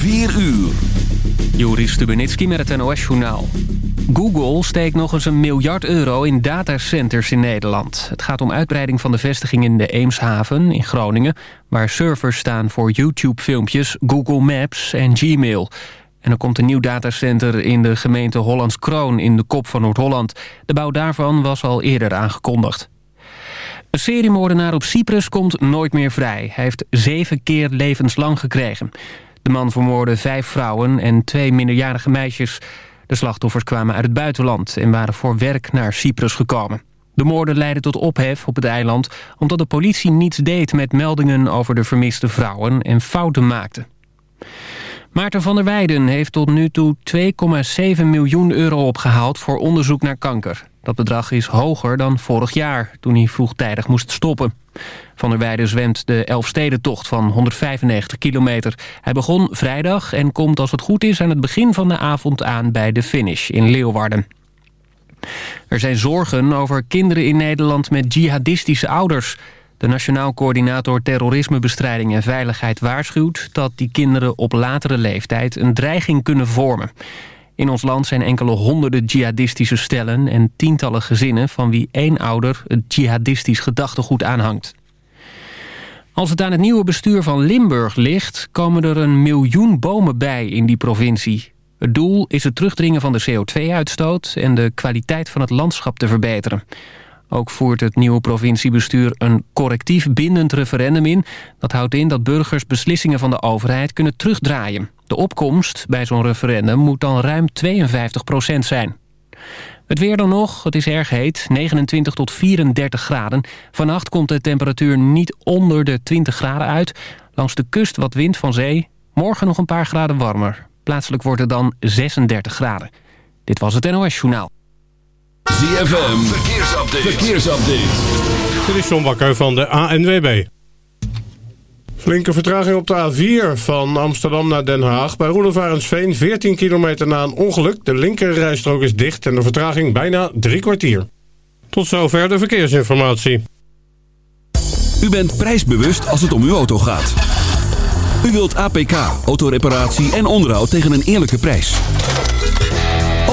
4 uur. Joris Stubenitski met het NOS-journaal. Google steekt nog eens een miljard euro in datacenters in Nederland. Het gaat om uitbreiding van de vestiging in de Eemshaven in Groningen... waar servers staan voor YouTube-filmpjes, Google Maps en Gmail. En er komt een nieuw datacenter in de gemeente Hollands Kroon in de kop van Noord-Holland. De bouw daarvan was al eerder aangekondigd. Een seriemoordenaar op Cyprus komt nooit meer vrij. Hij heeft zeven keer levenslang gekregen. De man vermoorde vijf vrouwen en twee minderjarige meisjes. De slachtoffers kwamen uit het buitenland en waren voor werk naar Cyprus gekomen. De moorden leidden tot ophef op het eiland... omdat de politie niets deed met meldingen over de vermiste vrouwen... en fouten maakte. Maarten van der Weijden heeft tot nu toe 2,7 miljoen euro opgehaald... voor onderzoek naar kanker. Dat bedrag is hoger dan vorig jaar, toen hij vroegtijdig moest stoppen. Van der Weijden zwemt de Elfstedentocht van 195 kilometer. Hij begon vrijdag en komt als het goed is aan het begin van de avond aan bij de finish in Leeuwarden. Er zijn zorgen over kinderen in Nederland met jihadistische ouders. De Nationaal Coördinator Terrorismebestrijding en Veiligheid waarschuwt... dat die kinderen op latere leeftijd een dreiging kunnen vormen. In ons land zijn enkele honderden jihadistische stellen... en tientallen gezinnen van wie één ouder het jihadistisch gedachtegoed aanhangt. Als het aan het nieuwe bestuur van Limburg ligt... komen er een miljoen bomen bij in die provincie. Het doel is het terugdringen van de CO2-uitstoot... en de kwaliteit van het landschap te verbeteren. Ook voert het nieuwe provinciebestuur een correctief bindend referendum in. Dat houdt in dat burgers beslissingen van de overheid kunnen terugdraaien. De opkomst bij zo'n referendum moet dan ruim 52 procent zijn. Het weer dan nog, het is erg heet, 29 tot 34 graden. Vannacht komt de temperatuur niet onder de 20 graden uit. Langs de kust wat wind van zee. Morgen nog een paar graden warmer. Plaatselijk wordt het dan 36 graden. Dit was het NOS Journaal. ZFM, verkeersupdate. verkeersupdate. Dit is John Bakker van de ANWB. Flinke vertraging op de A4 van Amsterdam naar Den Haag. Bij Roelofarensveen 14 kilometer na een ongeluk. De linkerrijstrook is dicht en de vertraging bijna drie kwartier. Tot zover de verkeersinformatie. U bent prijsbewust als het om uw auto gaat. U wilt APK, autoreparatie en onderhoud tegen een eerlijke prijs.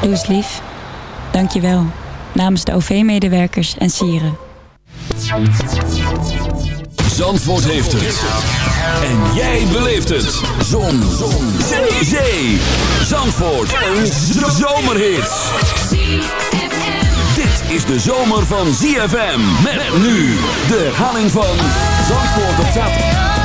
Doe eens lief. Dank je wel. Namens de OV-medewerkers en sieren. Zandvoort heeft het. En jij beleeft het. Zon. Zon. Zee. Zee. Zandvoort. Een zomerhit. Dit is de zomer van ZFM. Met nu de herhaling van Zandvoort op zaterdag.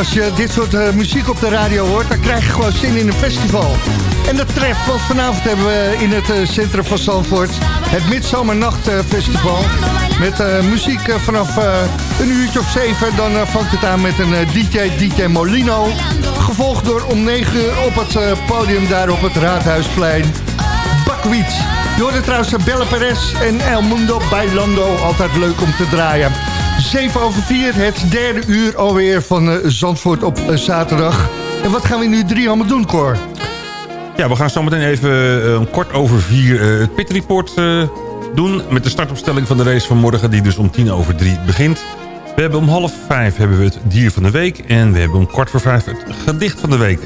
Als je dit soort uh, muziek op de radio hoort, dan krijg je gewoon zin in een festival. En dat treft, want vanavond hebben we in het uh, centrum van Zandvoort het Midzomernachtfestival. met uh, muziek vanaf een uurtje of zeven. Dan vangt het aan met een DJ, DJ Molino. Gevolgd door om negen uur op het podium daar op het Raadhuisplein. Bakwiet. Je hoorde trouwens Belle Perez en El Mundo Bailando. Altijd leuk om te draaien. 7 over 4, het derde uur alweer van uh, Zandvoort op uh, zaterdag. En wat gaan we nu drie allemaal doen, Cor? Ja, we gaan zo meteen even uh, kort over vier het Pit Report doen... met de startopstelling van de race van morgen... die dus om tien over drie begint. We hebben om half vijf hebben we het dier van de week... en we hebben om kwart voor vijf het gedicht van de week.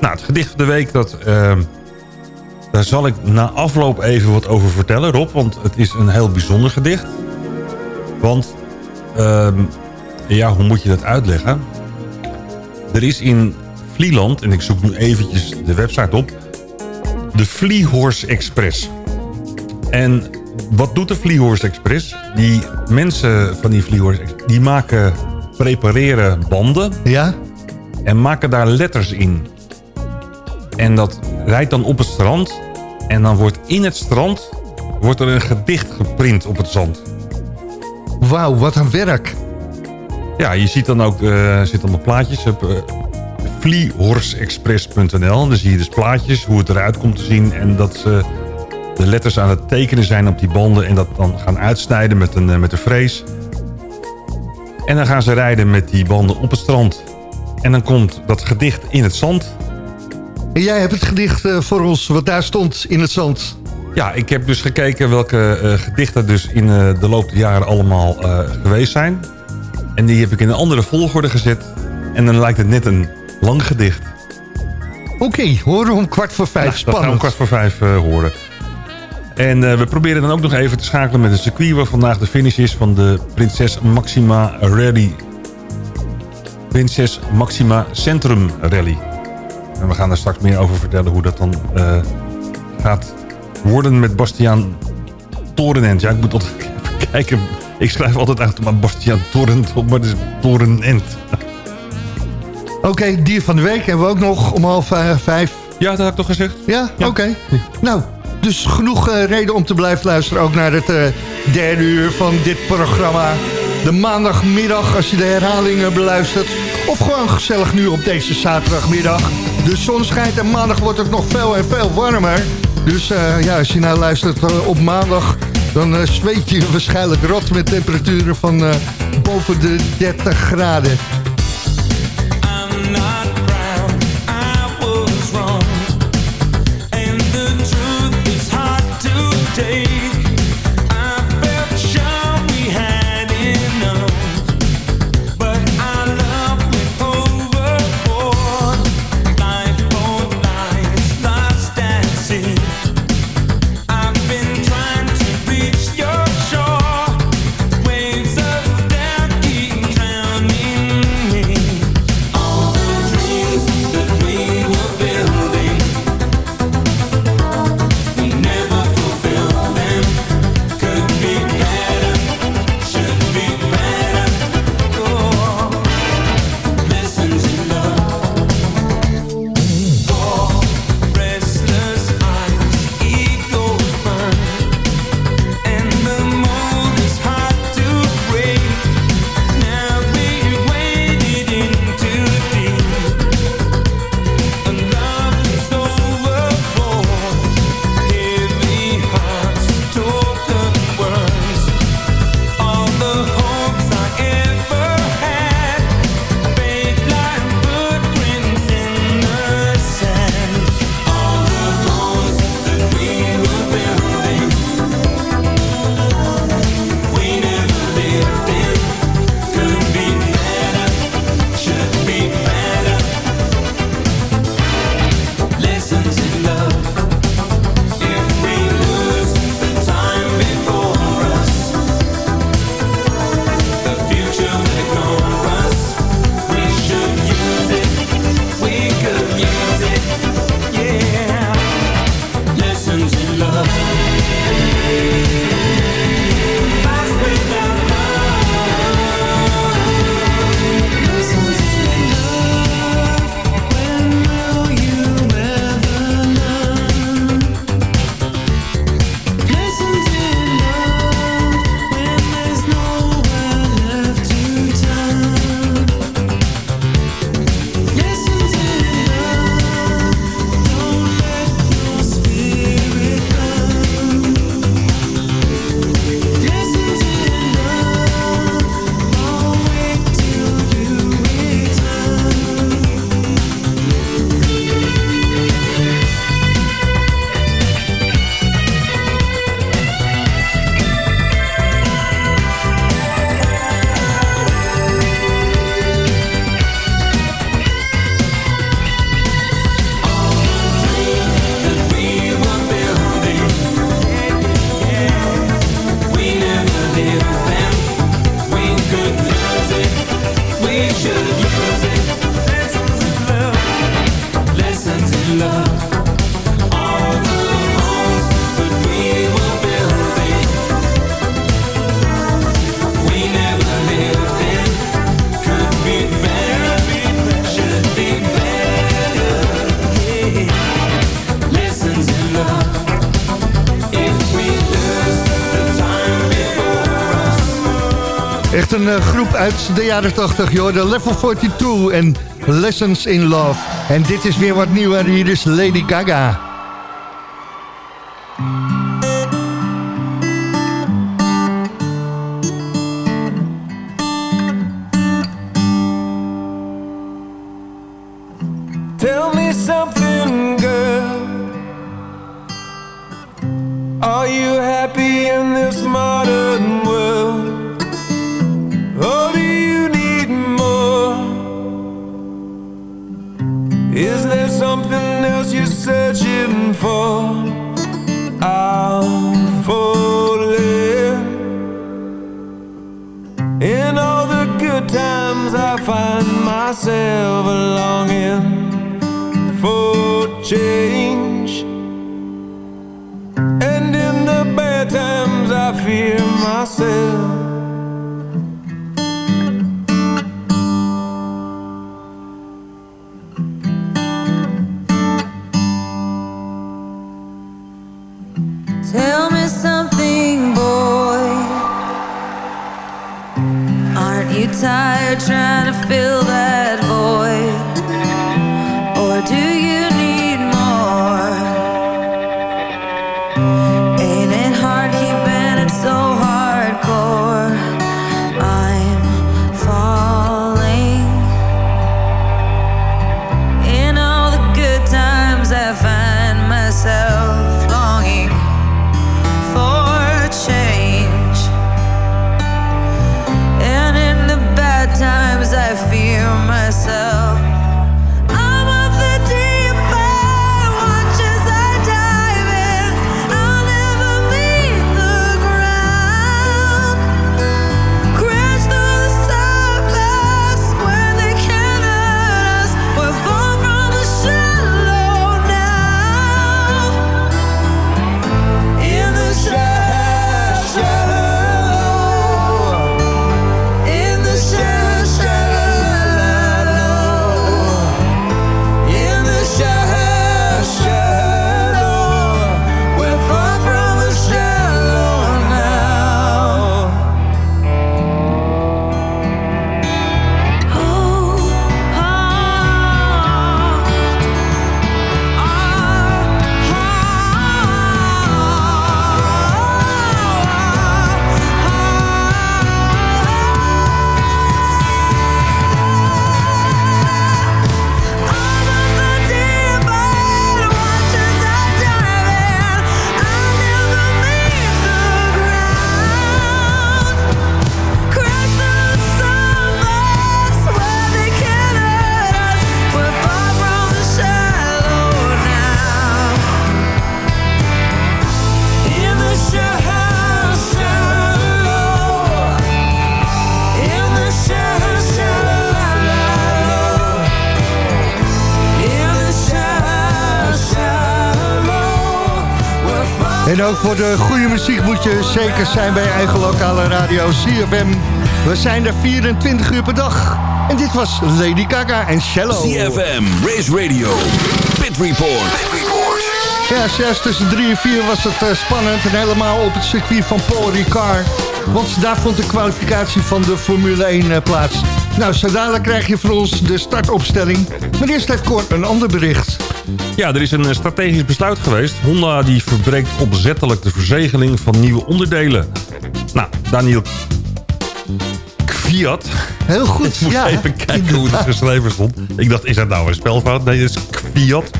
Nou, het gedicht van de week, dat, ehm, daar zal ik na afloop even wat over vertellen, Rob... want het is een heel bijzonder gedicht... Want Ehm, ja, hoe moet je dat uitleggen? Er is in Vlieland, en ik zoek nu eventjes de website op... de Vliehorse Express. En wat doet de Vliehorse Express? Die mensen van die Vliehorse Express... die maken, prepareren banden... Ja? en maken daar letters in. En dat rijdt dan op het strand... en dan wordt in het strand wordt er een gedicht geprint op het zand... Wauw, wat een werk. Ja, je ziet dan ook, uh, zit allemaal plaatjes op uh, vliehorseexpress.nl. Dan zie je dus plaatjes, hoe het eruit komt te zien. En dat ze de letters aan het tekenen zijn op die banden. En dat dan gaan uitsnijden met een, uh, met een frees. En dan gaan ze rijden met die banden op het strand. En dan komt dat gedicht in het zand. En jij hebt het gedicht voor ons, wat daar stond in het zand. Ja, ik heb dus gekeken welke uh, gedichten dus in uh, de loop der jaren allemaal uh, geweest zijn. En die heb ik in een andere volgorde gezet. En dan lijkt het net een lang gedicht. Oké, okay, horen we om kwart voor vijf. Ja, Spannend. Dat gaan we om kwart voor vijf horen. En we proberen dan ook nog even te schakelen met een circuit... waar vandaag de finish is van de Prinses Maxima Rally. Prinses Maxima Centrum Rally. En we gaan daar straks meer over vertellen hoe dat dan gaat worden met Bastiaan Torenent. Ja, ik moet altijd even kijken. Ik schrijf altijd uit maar Bastiaan Torenent op, maar het is Torenent. Oké, dier van de week hebben we ook nog om half uh, vijf. Ja, dat had ik toch gezegd? Ja, oké. Nou, dus genoeg uh, reden om te blijven luisteren. Ook naar het uh, derde uur van dit programma. De maandagmiddag, als je de herhalingen beluistert. Of gewoon gezellig nu op deze zaterdagmiddag. De zon schijnt en maandag wordt het nog veel en veel warmer. Dus uh, ja, als je nou luistert uh, op maandag... dan uh, zweet je waarschijnlijk rot met temperaturen van boven de 30 graden. Een uh, groep uit de jaren 80, joh. De Level 42 en Lessons in Love. En dit is weer wat nieuw en hier is Lady Gaga. Ook voor de goede muziek moet je zeker zijn bij je eigen lokale radio CFM. We zijn er 24 uur per dag. En dit was Lady Gaga en Shallow. CFM, Race Radio, Pit Report. Ja, zelfs tussen 3 en 4 was het eh, spannend. En helemaal op het circuit van Paul Ricard. Want daar vond de kwalificatie van de Formule 1 eh, plaats. Nou, zo dadelijk krijg je van ons de startopstelling. Maar eerst heeft Cor een ander bericht. Ja, er is een eh, strategisch besluit geweest. Honda die verbreekt opzettelijk de verzegeling van nieuwe onderdelen. Nou, Daniel Kviat. Heel goed, Ik moest ja, even kijken hoe het geschreven stond. Ik dacht, is dat nou een spelfout? Nee, het is Kviat.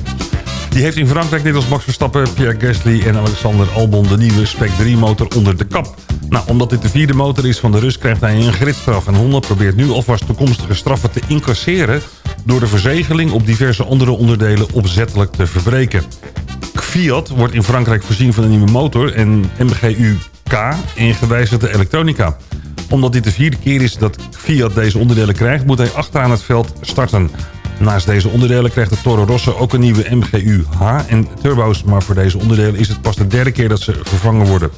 Die heeft in Frankrijk net als Max Verstappen, Pierre Gasly en Alexander Albon de nieuwe Spec 3 motor onder de kap. Nou, omdat dit de vierde motor is van de Rus krijgt hij een gridstraf. En Honda probeert nu alvast toekomstige straffen te incasseren door de verzegeling op diverse andere onderdelen opzettelijk te verbreken. Fiat wordt in Frankrijk voorzien van een nieuwe motor en MGU-K en gewijzigde elektronica. Omdat dit de vierde keer is dat Fiat deze onderdelen krijgt, moet hij achteraan het veld starten. Naast deze onderdelen krijgt de Toro Rosso ook een nieuwe MGU-H en turbo's. Maar voor deze onderdelen is het pas de derde keer dat ze vervangen worden.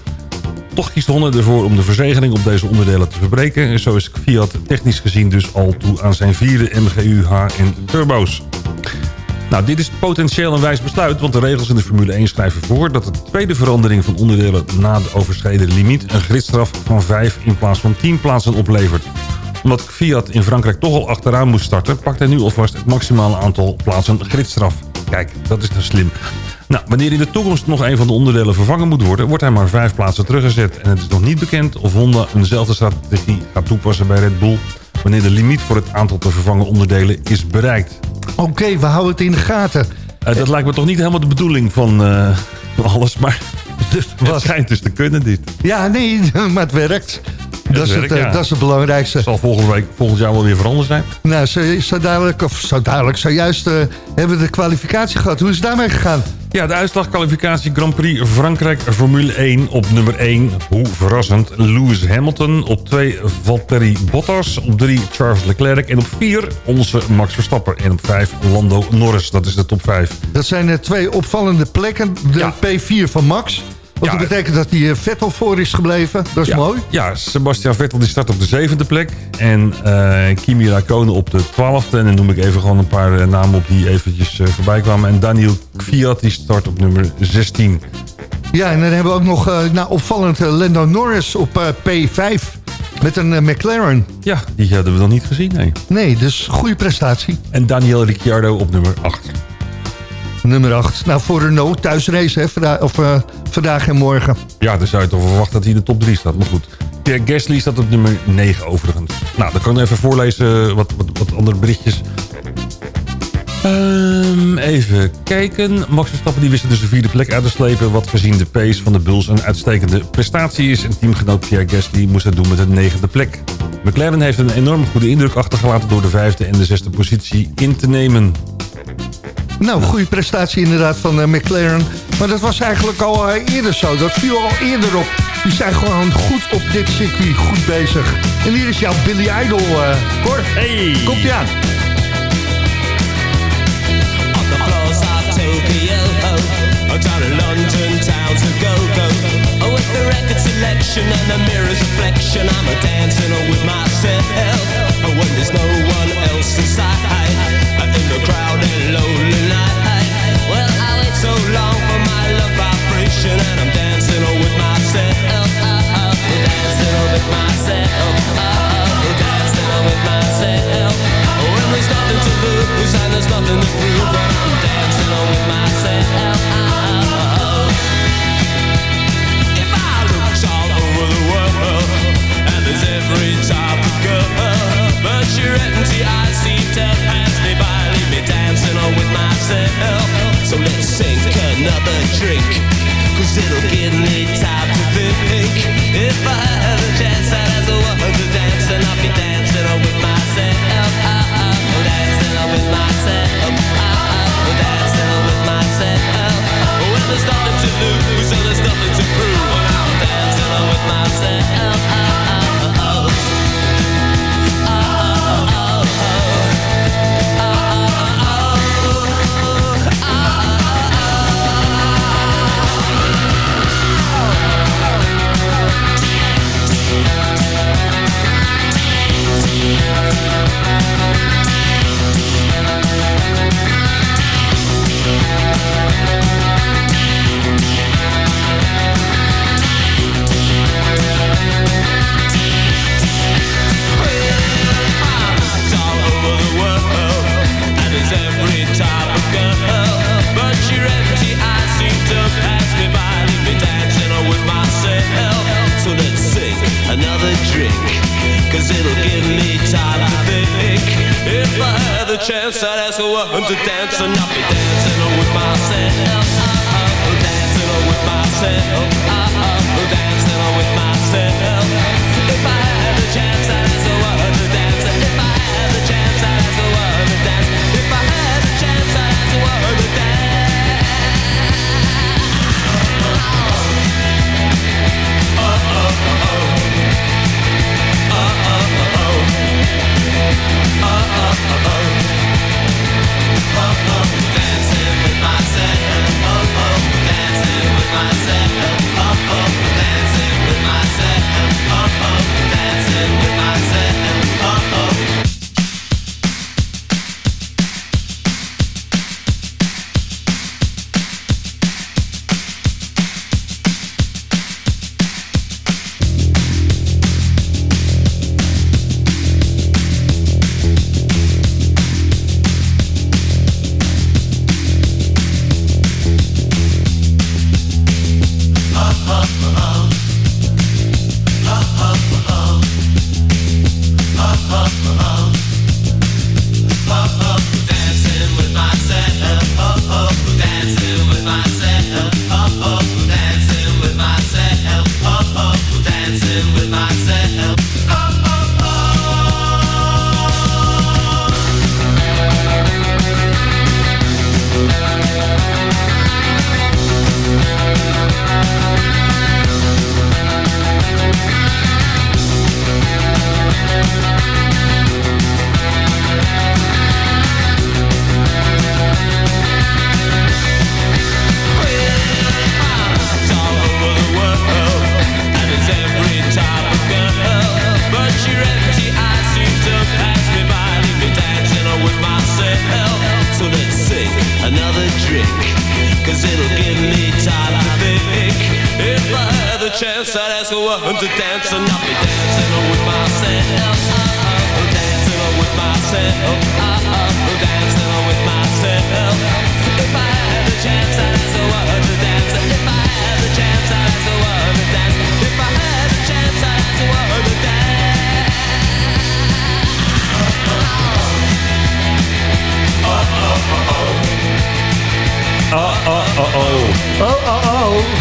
Toch kiest Honda ervoor om de verzegeling op deze onderdelen te verbreken. En zo is Fiat technisch gezien dus al toe aan zijn vierde MGU-H en turbo's. Nou, dit is potentieel een wijs besluit, want de regels in de Formule 1 schrijven voor... dat de tweede verandering van onderdelen na de overschreden limiet... een gridstraf van 5 in plaats van 10 plaatsen oplevert. Omdat Fiat in Frankrijk toch al achteraan moest starten... pakt hij nu alvast het maximale aantal plaatsen gridstraf. Kijk, dat is dus slim. Nou, wanneer in de toekomst nog een van de onderdelen vervangen moet worden... wordt hij maar vijf plaatsen teruggezet. En het is nog niet bekend of Honda eenzelfde strategie gaat toepassen bij Red Bull... wanneer de limiet voor het aantal te vervangen onderdelen is bereikt. Oké, we houden het in de gaten. Uh, dat lijkt me toch niet helemaal de bedoeling van, uh, van alles, maar dus, het schijnt dus te kunnen dit. Ja, nee, maar het werkt. Dat, Het is, werkt, het, eh, ja. dat is het belangrijkste. zal volgende week, volgend jaar wel weer veranderd zijn. Nou, zo, zo dadelijk, of zo dadelijk, zojuist eh, hebben we de kwalificatie gehad. Hoe is het daarmee gegaan? Ja, de uitslag kwalificatie Grand Prix Frankrijk Formule 1 op nummer 1. Hoe verrassend. Lewis Hamilton. Op 2 Valtteri Bottas. Op 3 Charles Leclerc. En op 4 onze Max Verstappen. En op 5 Lando Norris. Dat is de top 5. Dat zijn de twee opvallende plekken. De P4 van Max. Want Ja. dat betekent dat hij eh, Vettel voor is gebleven. Dat is ja, mooi. Ja, Sebastian Vettel die start op de zevende plek. En eh, Kimi Raikkonen op de twaalfde. En dan noem ik even gewoon een paar eh, namen op die eventjes eh, voorbij kwamen. En Daniel Kvyat die start op nummer 16. Ja, en dan hebben we ook nog nou, opvallend Lando Norris op eh, P5. Met een McLaren. Ja, die hadden we nog niet gezien, nee. Nee, dus goede prestatie. En Daniel Ricciardo op nummer 8. Nummer 8. Nou, voor Renault thuisrace, hè, vandaag, of, eh, vandaag en morgen. Ja, dan zou je toch verwachten dat hij in de top 3 staat. Maar goed. Pierre Gasly staat op nummer 9 overigens. Nou, dan kan ik even voorlezen wat, wat, wat andere berichtjes. Ehm, even kijken. Max Verstappen die wist dus de vierde plek uit te slepen... wat gezien de pace van de Bulls een uitstekende prestatie is. En teamgenoot Pierre Gasly moest het doen met een negende plek. McLaren heeft een enorm goede indruk achtergelaten... door de vijfde en de zesde positie in te nemen. Nou, goede prestatie inderdaad van eh, McLaren. Maar dat was eigenlijk al eh, eerder zo. Dat viel al eerder op. Die zijn gewoon goed op dit circuit, goed bezig. En hier is jouw Billy Idol, eh Cor. Hey! Komt ie aan. On the floors of Tokyo, oh, down in London town's a go-go. Oh, with the record selection and the mirror's reflection, I'm a dancing with myself. Oh, when there's no there's nothing to lose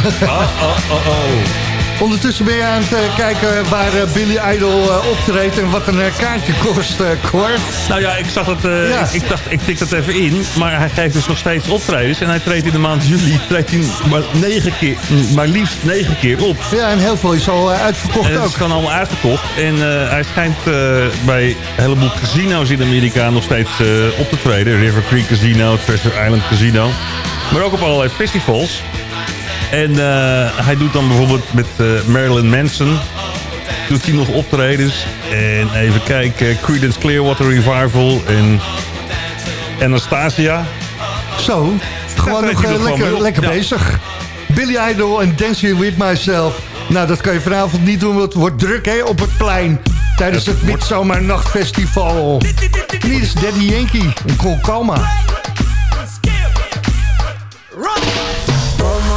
oh. Oh, oh, oh. Ondertussen ben je aan het eh, kijken waar eh, Billy Idol eh, optreedt... en wat een kaartje kost, Cor. Nou ja, ik zag het, Ja. ik, ik dacht, ik tik dat even in. Maar hij geeft dus nog steeds optredens. En hij treedt in de maand juli treedt hij maar, negen keer, maar liefst negen keer op. Ja, en heel veel is al uitverkocht En het ook. is gewoon allemaal uitverkocht. En hij schijnt bij een heleboel casino's in Amerika nog steeds op te treden. River Creek Casino, Treasure Island Casino. Maar ook op allerlei festivals. En eh, hij doet dan bijvoorbeeld met eh, Marilyn Manson... doet hij nog optredens. En even kijken, Creedence Clearwater Revival en Anastasia. Zo, gewoon nog eh, lekker, lekker Ja. bezig. Billy Idol en Dancing With Myself. Nou, dat kan je vanavond niet doen, want het wordt druk hè, op het plein. Tijdens het Midzomernachtfestival. En hier is Daddy Yankee in Colcoma. ¿Cómo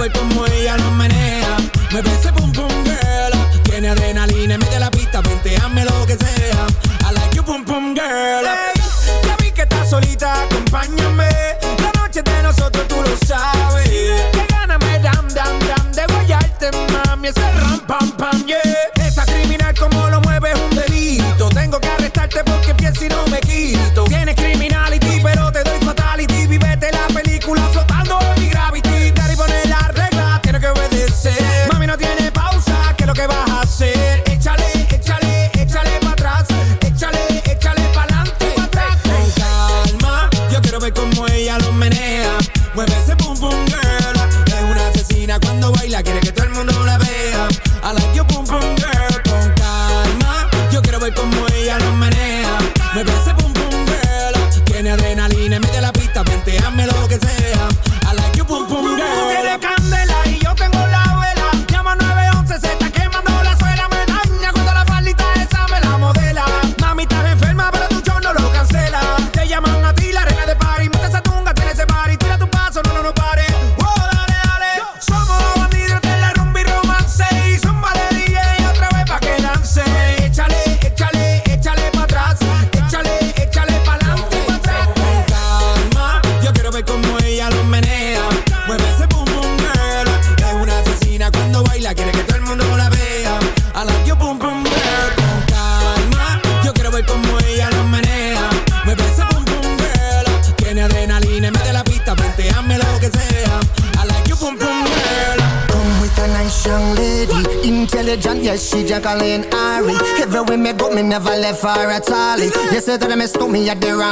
mueve como es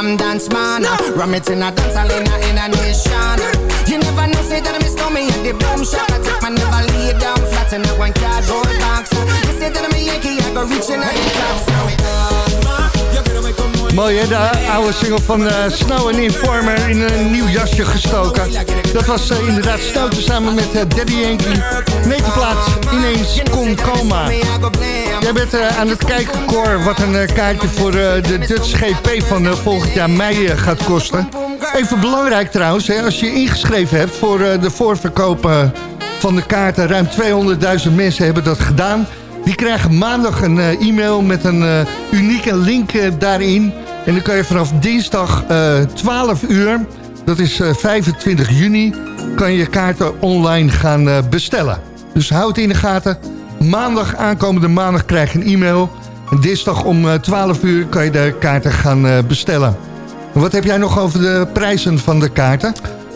Ram Dance Man. Ram it in a dance hall in a, in a nation. You never know, say that me stop me at the boom shop. I take my never lay down flat in a one cardboard box. You say that me Yankee, I go reaching out the top. So it Mooi hè, de oude single van eh, Snow and Informer in een nieuw jasje gestoken. Dat was eh, inderdaad Stouten samen met eh, Daddy Yankee. Plaats, ineens Con Coma. Jij bent aan het kijken, Cor, wat een kaartje voor de Dutch GP van volgend jaar mei gaat kosten. Even belangrijk trouwens, hè, als je ingeschreven hebt voor de voorverkoop van de kaarten. Ruim 200.000 mensen hebben dat gedaan. Die krijgen maandag een e-mail met een unieke link daarin. En dan kan je vanaf dinsdag eh 12 uur, dat is eh, 25 juni... kan je kaarten online gaan eh, bestellen. Dus houd in de gaten. Maandag, aankomende maandag krijg je een e-mail. En dinsdag om eh, 12 uur kan je de kaarten gaan eh, bestellen. Wat heb jij nog over de prijzen van de kaarten?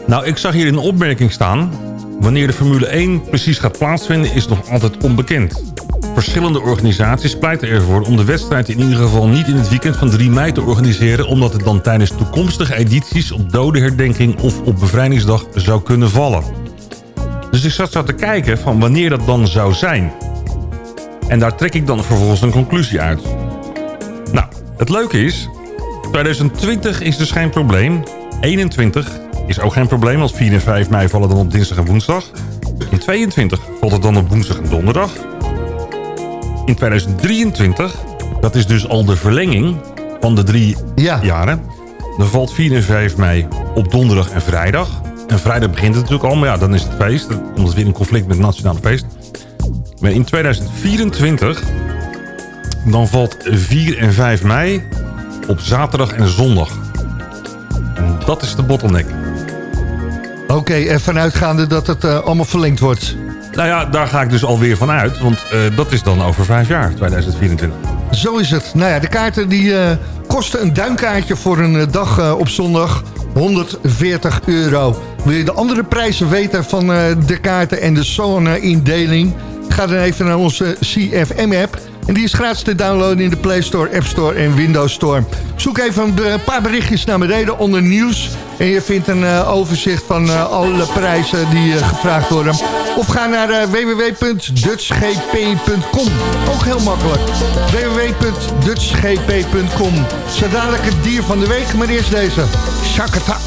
Nou, ik zag hier een opmerking staan. Wanneer de Formule 1 precies gaat plaatsvinden is nog altijd onbekend. Verschillende organisaties pleiten ervoor om de wedstrijd in ieder geval niet in het weekend van 3 mei te organiseren... omdat het dan tijdens toekomstige edities op dodenherdenking of op bevrijdingsdag zou kunnen vallen. Dus ik zat zo te kijken van wanneer dat dan zou zijn. En daar trek ik dan vervolgens een conclusie uit. Nou, het leuke is... 2020 is dus geen probleem. 21 is ook geen probleem, want 4 en 5 mei vallen dan op dinsdag en woensdag. In 22 valt het dan op woensdag en donderdag. In 2023, dat is dus al de verlenging van de drie jaren... dan valt 4 en 5 mei op donderdag en vrijdag. En vrijdag begint het natuurlijk al, maar ja, dan is het feest. Dan komt het weer in conflict met het nationale feest. Maar in 2024, dan valt 4 en 5 mei op zaterdag en zondag. En dat is de bottleneck. Oké, en vanuitgaande dat het eh, allemaal verlengd wordt. Nou ja, daar ga ik dus alweer van uit. Want eh, dat is dan over vijf jaar, 2024. Zo is het. Nou ja, de kaarten die eh, kosten een duinkaartje voor een eh, dag op zondag 140 euro. Wil je de andere prijzen weten van de kaarten en de zone-indeling? Ga dan even naar onze CFM-app. En die is gratis te downloaden in de Play Store, App Store en Windows Store. Zoek even een paar berichtjes naar beneden onder nieuws. En je vindt een eh, overzicht van eh, alle prijzen die eh, gevraagd worden. Of ga naar www.dutchgp.com. Ook heel makkelijk. www.dutchgp.com. Zo dadelijk het dier van de week, maar eerst deze. Shakatak.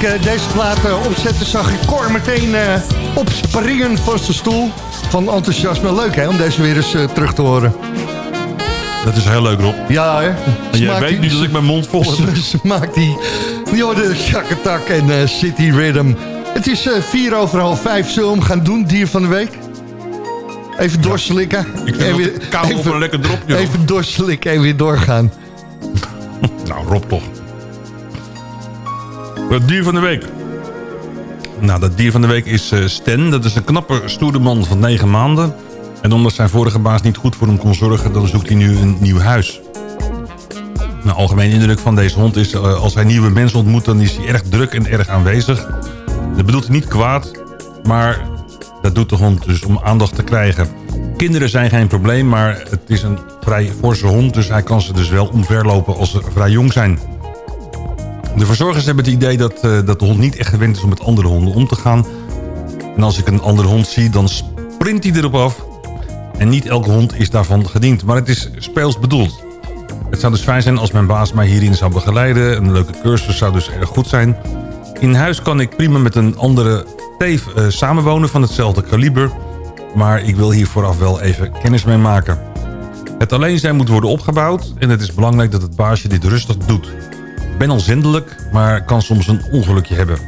Ik eh, deze plaat eh, opzette, zag ik Cor meteen eh, opspringen van zijn stoel. Van enthousiasme. Leuk hè, om deze weer eens terug te horen. Dat is heel leuk, Rob. Ja hè. En jij weet nu dat ik mijn mond vol heb. Smaakt die. Die hoorde Shakatak en City Rhythm. Het is vier over half vijf. Zullen we hem gaan doen, dier van de week? Even doorslikken. Ik vind En dat weer- kou op een lekker dropje. Even doorslikken en weer doorgaan. Nou, Rob toch. Het dier van de week. Nou, dat dier van de week is eh Sten. Dat is een knappe, stoere man van negen maanden. En omdat zijn vorige baas niet goed voor hem kon zorgen... dan zoekt hij nu een nieuw huis. De algemene indruk van deze hond is... eh, als hij nieuwe mensen ontmoet, dan is hij erg druk en erg aanwezig. Dat bedoelt hij niet kwaad, maar dat doet de hond dus om aandacht te krijgen. Kinderen zijn geen probleem, maar het is een vrij forse hond... dus hij kan ze dus wel omverlopen als ze vrij jong zijn. De verzorgers hebben het idee dat, eh, dat de hond niet echt gewend is om met andere honden om te gaan. En als ik een andere hond zie, dan sprint hij erop af. En niet elke hond is daarvan gediend, maar het is speels bedoeld. Het zou dus fijn zijn als mijn baas mij hierin zou begeleiden. Een leuke cursus zou dus erg goed zijn. In huis kan ik prima met een andere teef eh, samenwonen van hetzelfde kaliber. Maar ik wil hier vooraf wel even kennis mee maken. Het alleen zijn moet worden opgebouwd en het is belangrijk dat het baasje dit rustig doet. Ben al zindelijk, maar kan soms een ongelukje hebben.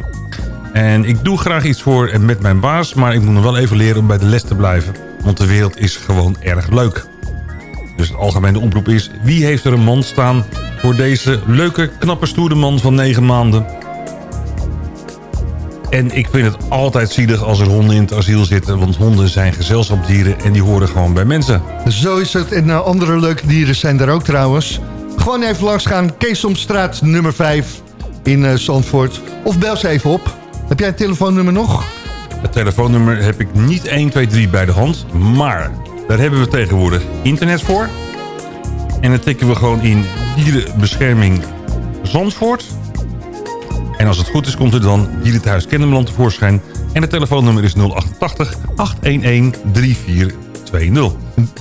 En ik doe graag iets voor en met mijn baas, maar ik moet nog wel even leren om bij de les te blijven. Want de wereld is gewoon erg leuk. Dus de algemene oproep is, wie heeft er een man staan voor deze leuke, knappe, stoere man van 9 maanden? En ik vind het altijd zielig als er honden in het asiel zitten, want honden zijn gezelschapsdieren en die horen gewoon bij mensen. Zo is het. En eh, andere leuke dieren zijn er ook trouwens. Gewoon even langs gaan. Keesomstraat nummer 5 in eh, Zandvoort. Of bel ze even op. Heb jij een telefoonnummer nog? Het telefoonnummer heb ik niet 1, 2, 3 bij de hand. Maar daar hebben we tegenwoordig internet voor. En dan tikken we gewoon in dierenbescherming Zandvoort. En als het goed is komt er dan Dierenthuis Kennemerland tevoorschijn. En het telefoonnummer is 088 811 3420.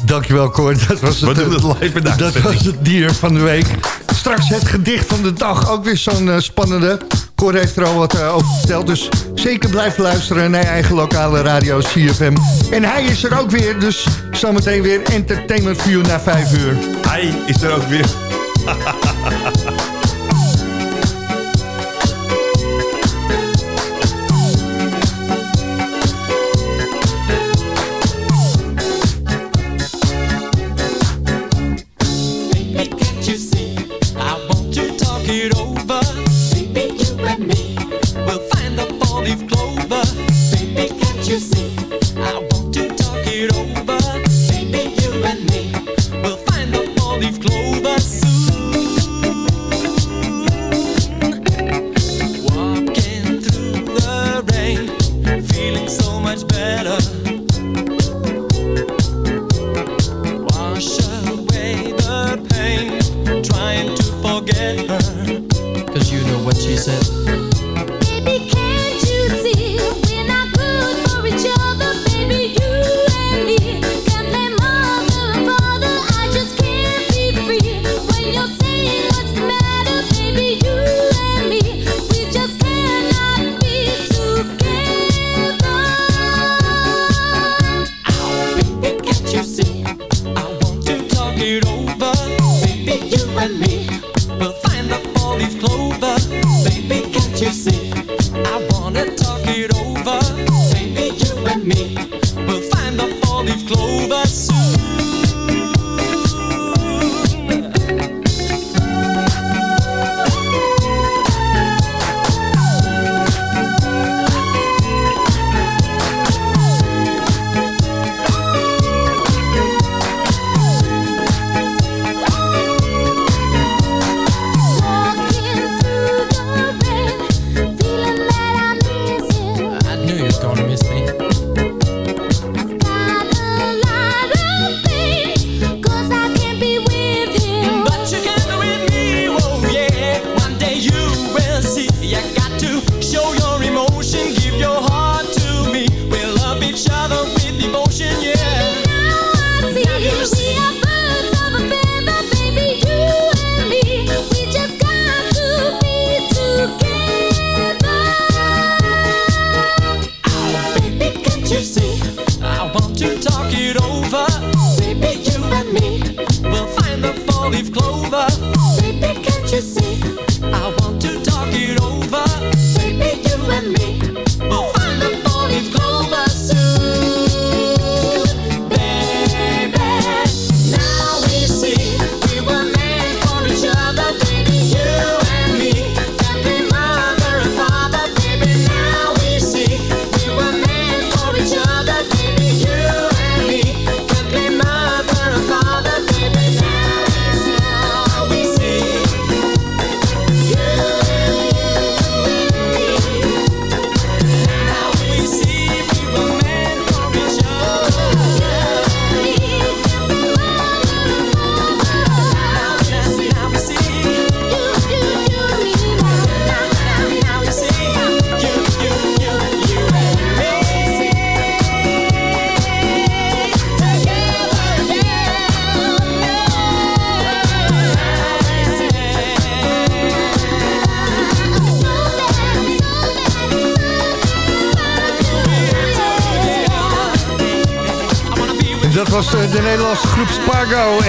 Dankjewel Cor. Dat was het, Wat doen eh, we live in de Dat was het dier van de week. Straks het gedicht van de dag. Ook weer zo'n eh, spannende. Cor heeft er al wat eh, over verteld. Dus zeker blijven luisteren naar je eigen lokale radio CFM. En hij is er ook weer. Dus zometeen weer Entertainment View na 5 uur. Hij is er ook weer.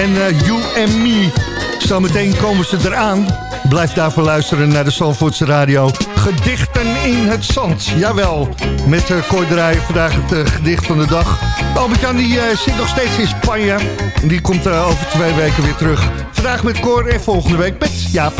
en eh, You and Me. Zometeen komen ze eraan. Blijf daarvoor luisteren naar de Zandvoortse Radio. Gedichten in het zand. Jawel, met uh, Cor Draaier vandaag het eh, gedicht van de dag. Albert-Jan die eh, zit nog steeds in Spanje. En die komt eh, over twee weken weer terug. Vandaag met Cor en volgende week met Jaap.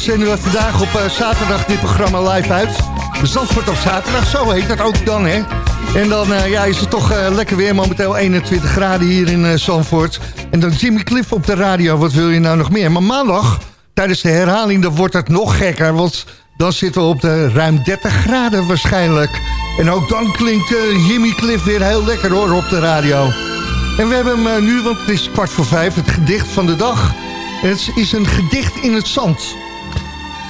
Zenden we vandaag op eh, zaterdag dit programma live uit. Zandvoort op zaterdag, zo heet dat ook dan, hè. En dan eh, ja, is het toch eh, lekker weer, momenteel 21 graden hier in eh, Zandvoort. En dan Jimmy Cliff op de radio, wat wil je nou nog meer? Maar maandag, tijdens de herhaling, dan wordt het nog gekker. Want dan zitten we op de ruim 30 graden waarschijnlijk. En ook dan klinkt Jimmy Cliff weer heel lekker hoor op de radio. En we hebben hem nu, want het is kwart voor vijf, het gedicht van de dag. Het is een gedicht in het zand.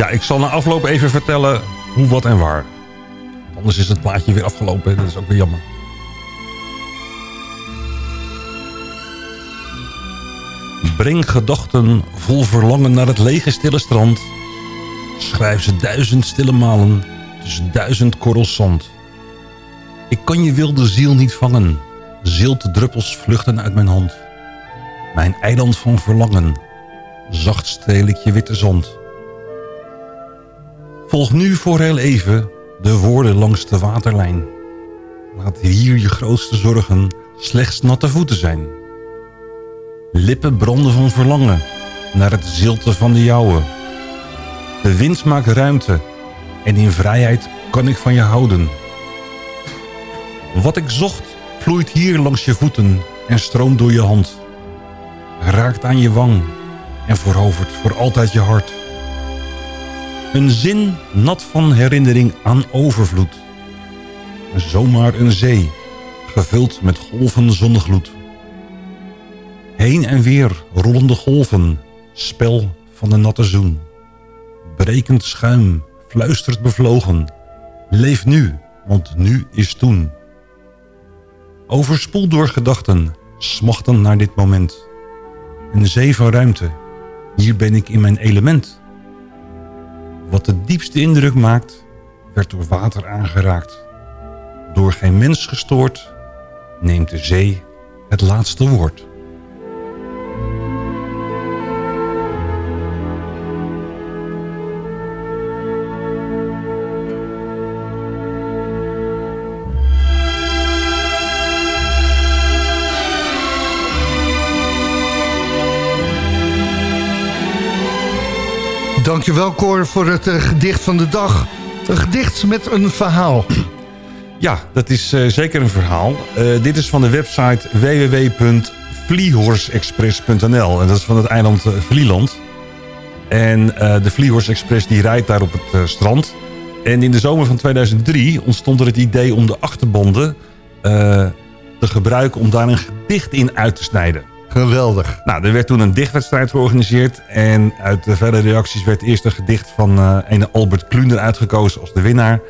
Ja, ik zal na afloop even vertellen hoe, wat en waar. Anders is het plaatje weer afgelopen. Dat is ook weer jammer. Breng gedachten vol verlangen naar het lege stille strand. Schrijf ze duizend stille malen tussen duizend korrels zand. Ik kan je wilde ziel niet vangen. Zilte druppels vluchten uit mijn hand. Mijn eiland van verlangen. Zacht streel ik je witte zand. Volg nu voor heel even de woorden langs de waterlijn. Laat hier je grootste zorgen slechts natte voeten zijn. Lippen branden van verlangen naar het zilte van de jouwe. De wind maakt ruimte en in vrijheid kan ik van je houden. Wat ik zocht vloeit hier langs je voeten en stroomt door je hand. Raakt aan je wang en verovert voor altijd je hart. Een zin nat van herinnering aan overvloed. Zomaar een zee, gevuld met golven zonnegloed. Heen en weer rollende golven, spel van de natte zoen. Brekend schuim, fluistert bevlogen. Leef nu, want nu is toen. Overspoeld door gedachten, smachten naar dit moment. Een zee van ruimte, hier ben ik in mijn element. Wat de diepste indruk maakt, werd door water aangeraakt. Door geen mens gestoord, neemt de zee het laatste woord. Dankjewel Cor voor het eh, gedicht van de dag. Een gedicht met een verhaal. Ja, dat is eh, zeker een verhaal. Eh, dit is van de website www.vliehorseexpress.nl. En dat is van het eiland Vlieland. En de Vliehorse Express die rijdt daar op het strand. En in de zomer van 2003 ontstond er het idee om de achterbanden te gebruiken... om daar een gedicht in uit te snijden. Geweldig. Nou, er werd toen een dichtwedstrijd georganiseerd. En uit de verre reacties werd eerst een gedicht van eh een Albert Kluner uitgekozen als de winnaar.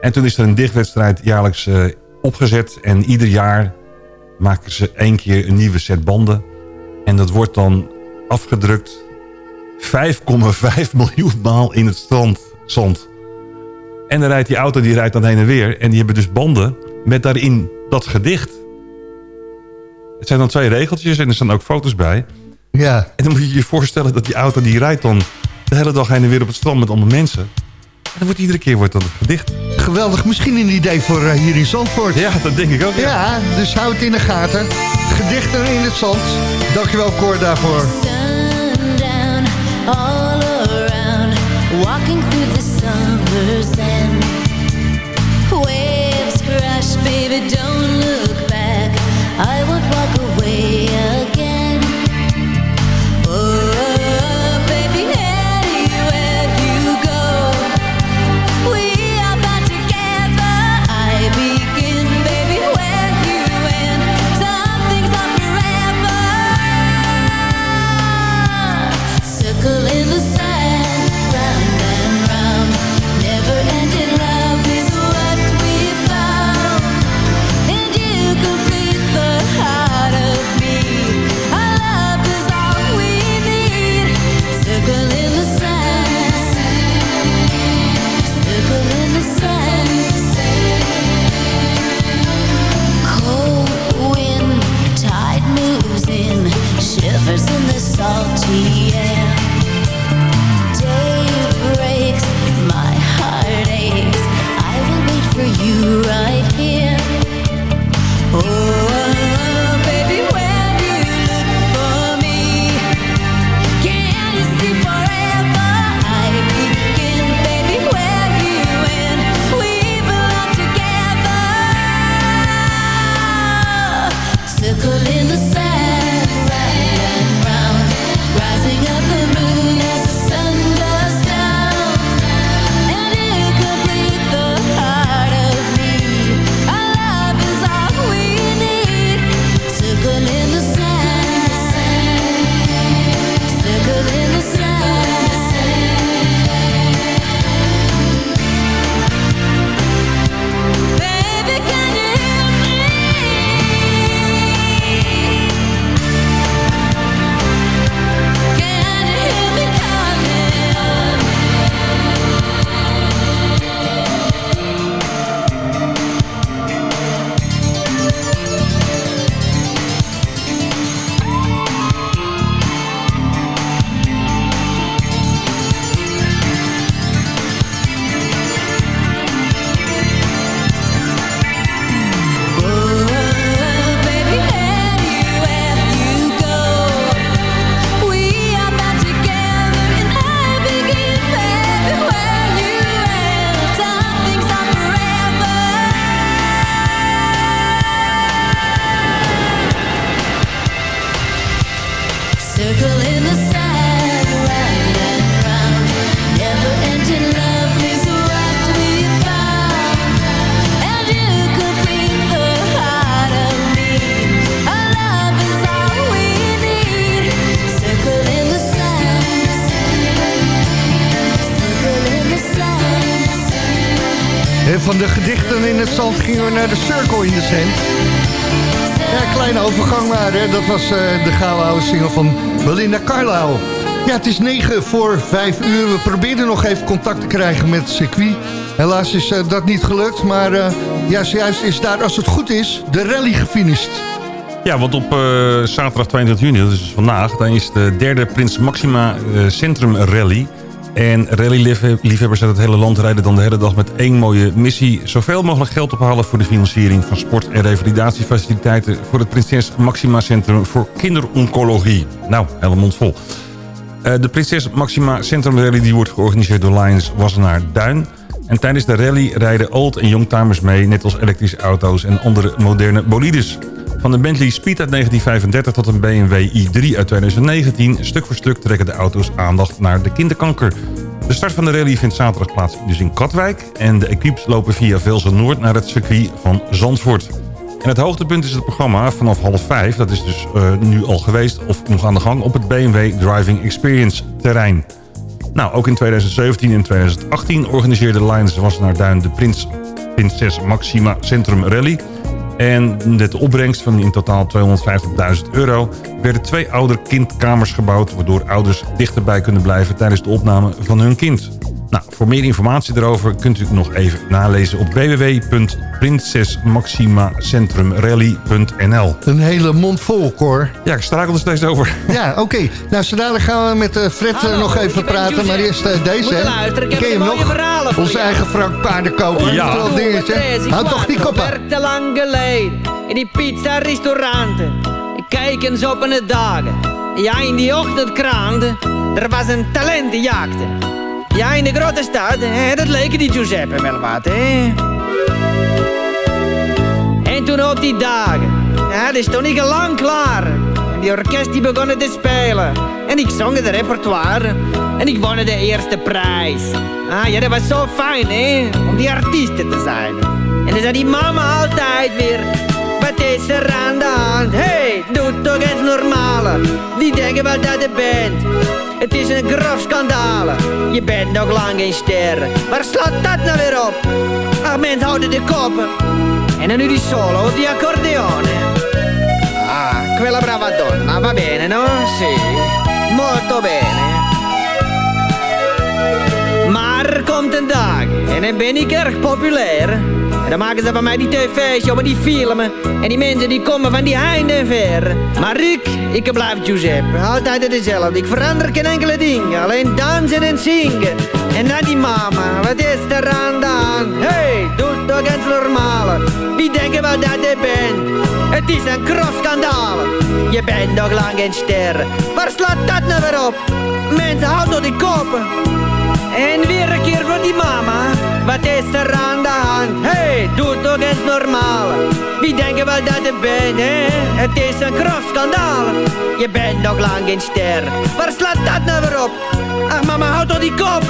En toen is er een dichtwedstrijd jaarlijks eh, opgezet. En ieder jaar maken ze één keer een nieuwe set banden. En dat wordt dan afgedrukt 5,5 miljoen maal in het strand, zand. En dan rijdt die auto die rijdt dan heen en weer. En die hebben dus banden met daarin dat gedicht. Het zijn dan twee regeltjes en er staan ook foto's bij. Ja. En dan moet je je voorstellen dat die auto die rijdt dan de hele dag heen en weer op het strand met allemaal mensen. En dan wordt iedere keer wordt dan het gedicht. Geweldig. Misschien een idee voor eh, hier in Zandvoort. Ja, dat denk ik ook. Ja, dus houd het in de gaten. Gedichten in het zand. Dankjewel Cor daarvoor. sundown all around, walking through the summer sand. Waves crash, baby, don't gedichten in het zand gingen we naar de Circle in de Zand. Ja, kleine overgang maar. Hè. Dat was eh, de gouden oude single van Belinda Carlisle. Ja, het is 9 voor 5 uur. We probeerden nog even contact te krijgen met het circuit. Helaas is eh, dat niet gelukt. Maar eh, ja, is daar, als het goed is, de rally gefinished. Ja, want op zaterdag 22 juni, dat is dus vandaag... dan is de derde Prins Maxima Centrum Rally. En rallyliefhebbers uit het hele land rijden dan de hele dag met één mooie missie. Zoveel mogelijk geld ophalen voor de financiering van sport- en revalidatiefaciliteiten... voor het Prinses Maxima Centrum voor Kinderoncologie. Nou, hele mond vol. Eh, de Prinses Maxima Centrum Rally die wordt georganiseerd door Lions Wassenaar Duin. En tijdens de rally rijden old- en youngtimers mee... net als elektrische auto's en andere moderne bolides. Van de Bentley Speed uit 1935 tot een BMW i3 uit 2019... stuk voor stuk trekken de auto's aandacht naar de kinderkanker. De start van de rally vindt zaterdag plaats dus in Katwijk... en de equipes lopen via Velsen Noord naar het circuit van Zandvoort. En het hoogtepunt is het programma vanaf half vijf. Dat is dus eh, nu al geweest of nog aan de gang op het BMW Driving Experience terrein. Nou, ook in 2017 en 2018 organiseerde Lions Wassenaar Duin de Prins, Prinses Maxima Centrum Rally. En met de opbrengst van in totaal 250.000 euro werden twee ouder-kindkamers gebouwd... waardoor ouders dichterbij kunnen blijven tijdens de opname van hun kind. Nou, voor meer informatie daarover kunt u nog even nalezen op www.prinsesmaximacentrumrally.nl Een hele mond vol, Cor. Ja, ik strakel er steeds over. Ja, oké. Nou, zo dadelijk gaan we met eh, Fred eh, nog even praten. Maar eerst eh, deze, hè. luisteren, ik heb Ken je een nog? Onze eigen Frank Paardenkoper. Ja. Oftewel dingetje. Houd toch die Ik koppen. werkte lang geleden in die pizza-restauranten. Ik kijk eens op de dagen. Ja, in die ochtendkranten. Er was een talentenjaagde. Ja, in de grote stad, hè, dat leek die Giuseppe wel wat, hè. En toen op die dagen, ja, toch niet al lang klaar. En die orkest die begonnen te spelen. En ik zong het repertoire. En ik won de eerste prijs. Ah ja, dat was zo fijn, hè, om die artiesten te zijn. En dan zei die mama altijd weer... Wat is er aan de? Hey, doe toch eens normale. Die denken wel dat je bent. Het is een grof schandaal. Je bent nog lang geen ster. Waar slaat dat nou weer op? Ach, mensen houden de koppen. En dan nu die solo, die accordeone. Ah, quella brava donna, va bene, no? Sì, molto bene. Maar er komt een dag en dan ben ik erg populair. En dan maken ze van mij die tv's, joh, die filmen. En die mensen die komen van die heinde en ver. Maar ik, ik blijf Giuseppe, altijd hetzelfde. Ik verander geen enkele ding, alleen dansen en zingen. En dan die mama, wat is er aan de hand? Hey, doe toch eens normale. Wie denken wel dat je bent? Het is een grof schandaal. Je bent nog lang geen ster. Waar slaat dat nou weer op? Mensen, houden door die koppen. En weer een keer voor die mama. Wat is er aan de hand? Hey, doe toch eens normaal. Wie denken wel dat je bent, hè? Het is een grof schandaal. Je bent nog lang geen ster. Waar slaat dat nou weer op? Ach mama, houd toch die kop.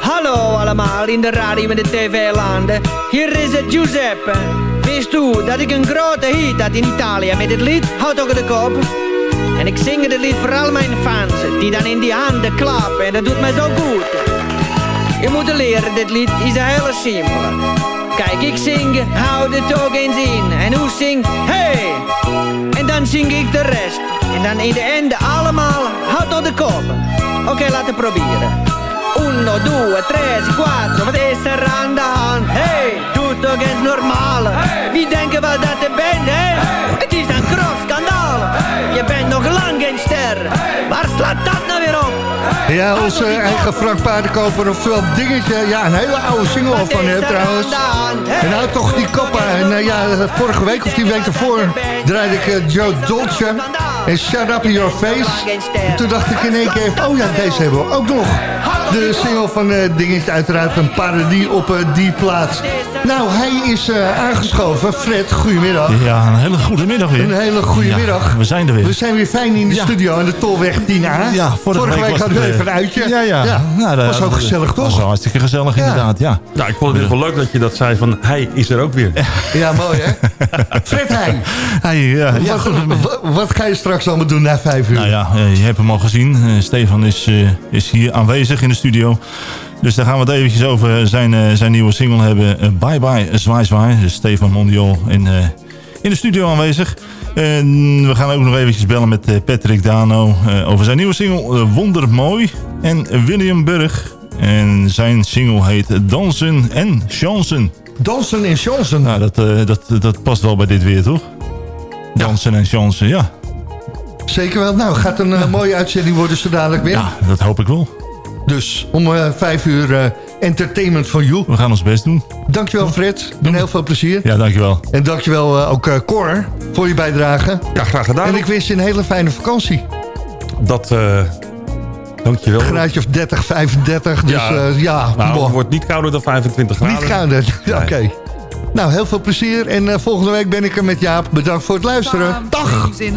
Hallo allemaal in de radio en de tv-landen. Hier is het Giuseppe. Wist u dat ik een grote hit had in Italië met het lied Houd toch de kop? En ik zing dit lied voor al mijn fans, die dan in die handen klappen en dat doet mij zo goed. Je moet het leren, dit lied is een hele simpele. Kijk, ik zing, hou het ook eens in. En hoe zing, hey! En dan zing ik de rest. En dan in de einde allemaal, houd tot de kop. Oké, laten we proberen. Uno, due, tre, quattro, wat is er aan de hand? Hey, doe toch eens normaal. Wie denken wel dat je bent, hè? Het is een grof Waar slaat dat nou weer op? Ja, onze eigen Frank Paardenkoper, oftewel dingetje. Ja, een hele oude single al van hem trouwens. En nou toch die koppen. En eh, ja, vorige week of die week ervoor draaide ik eh, Joe Dolce. En Shut Up In Your Face. En toen dacht ik in één keer, oh ja, deze hebben we ook nog. De single van eh dingetje, uiteraard een parodie op eh, die plaats. Nou, hij is eh, aangeschoven. Fred, goedemiddag. Ja, een hele goede middag weer. Een hele goede Ja, middag. we zijn er weer. We zijn weer fijn in de studio aan de Tolweg 10A. Ja, vorige, week, was hadden we het, even een uitje. Ja, ja. Ja. Nou, dat was ook gezellig, toch? was hartstikke gezellig, inderdaad, ja. Ja, ik vond het geval leuk dat je dat zei van... hij is er ook weer. Ja, mooi hè? Fred Heijn. Hey, ja, ja, wat, goed. wat, wat ga je straks allemaal doen na vijf uur? Nou ja, je hebt hem al gezien. Stefan is, eh, is hier aanwezig in de studio. Dus daar gaan we het eventjes over zijn, eh, zijn nieuwe single hebben. Eh, bye Bye Zwaai Zwaai. Dus Stefan Mondial in, eh, in de studio aanwezig. En we gaan ook nog eventjes bellen met eh, Patrick Dano eh, over zijn nieuwe single eh, Wondermooi. En William Burg. En zijn single heet Dansen en Chansen. Dansen en Chansen? Nou, dat, eh, dat, dat past wel bij dit weer, toch? Dansen en Chansen, ja. Zeker wel. Nou, gaat een eh, mooie uitzending worden zo dadelijk weer. Ja, dat hoop ik wel. Dus om eh, vijf uur eh, entertainment van you. We gaan ons best doen. Dankjewel Fred. En heel veel plezier. Ja, dankjewel. En dankjewel uh, ook uh, Cor voor je bijdrage. Ja, graag gedaan. En ik wens je een hele fijne vakantie. Dat, uh, dankjewel. Een graadje of 30, 35. Dus ja, uh, ja nou, het wordt niet kouder dan 25 graden. Niet kouder, oké. Okay. Nou, heel veel plezier. En uh, volgende week ben ik er met Jaap. Bedankt voor het luisteren. Dag! Things